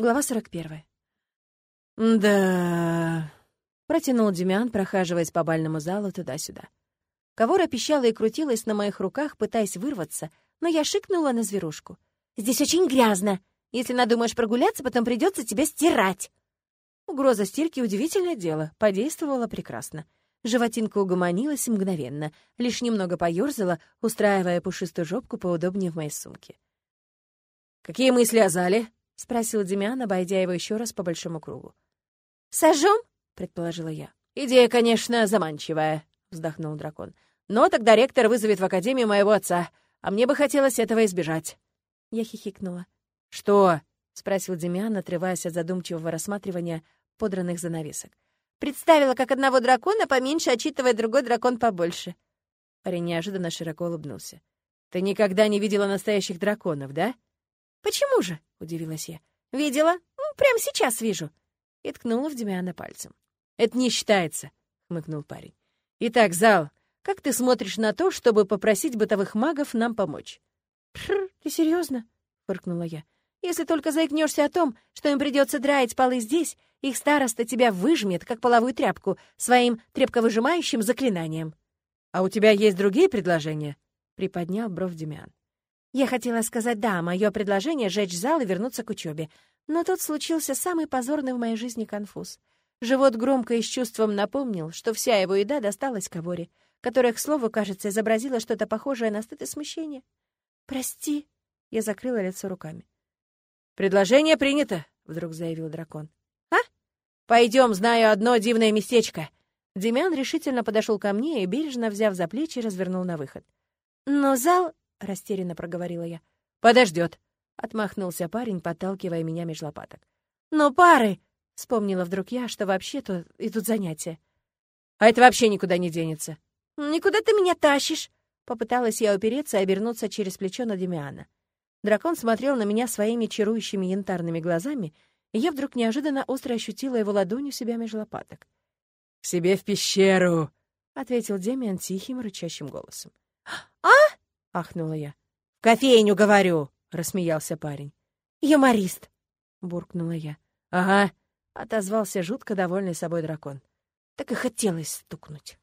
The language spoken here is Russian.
Глава 41. «Да...» — протянул Демиан, прохаживаясь по бальному залу туда-сюда. Ковора пищала и крутилась на моих руках, пытаясь вырваться, но я шикнула на зверушку. «Здесь очень грязно. Если надумаешь прогуляться, потом придется тебя стирать». Угроза стирки — удивительное дело, подействовала прекрасно. Животинка угомонилась мгновенно, лишь немного поёрзала, устраивая пушистую жопку поудобнее в моей сумке. «Какие мысли о зале?» — спросил Демиан, обойдя его еще раз по большому кругу. «Сожжем?» — предположила я. «Идея, конечно, заманчивая», — вздохнул дракон. «Но тогда ректор вызовет в академию моего отца, а мне бы хотелось этого избежать». Я хихикнула. «Что?» — спросил Демиан, отрываясь от задумчивого рассматривания подранных занавесок. «Представила, как одного дракона поменьше отчитывает другой дракон побольше». Парень неожиданно широко улыбнулся. «Ты никогда не видела настоящих драконов, да?» «Почему же?» — удивилась я. «Видела? Прямо сейчас вижу». И ткнула в Демиана пальцем. «Это не считается», — хмыкнул парень. «Итак, зал, как ты смотришь на то, чтобы попросить бытовых магов нам помочь?» «Пфр, ты серьезно? фыркнула я. «Если только заикнешься о том, что им придется драить полы здесь, их староста тебя выжмет, как половую тряпку, своим тряпковыжимающим заклинанием». «А у тебя есть другие предложения?» — приподнял бровь Демиан. Я хотела сказать «да», мое предложение — жечь зал и вернуться к учебе. Но тут случился самый позорный в моей жизни конфуз. Живот громко и с чувством напомнил, что вся его еда досталась Каворе, которая, к слову, кажется, изобразила что-то похожее на стыд и смущение. «Прости», — я закрыла лицо руками. «Предложение принято», — вдруг заявил дракон. «А? Пойдем, знаю одно дивное местечко». Демян решительно подошел ко мне и, бережно взяв за плечи, развернул на выход. «Но зал...» — растерянно проговорила я. «Подождет», — отмахнулся парень, подталкивая меня меж лопаток. «Но пары!» — вспомнила вдруг я, что вообще-то идут занятия. «А это вообще никуда не денется». «Никуда ты меня тащишь!» Попыталась я упереться и обернуться через плечо на Демиана. Дракон смотрел на меня своими чарующими янтарными глазами, и я вдруг неожиданно остро ощутила его ладонью себя меж лопаток. «К себе в пещеру!» — ответил Демиан тихим, рычащим голосом. Ахнула я. «В кофейню, говорю!» — рассмеялся парень. «Юморист!» — буркнула я. «Ага!» — отозвался жутко довольный собой дракон. Так и хотелось стукнуть.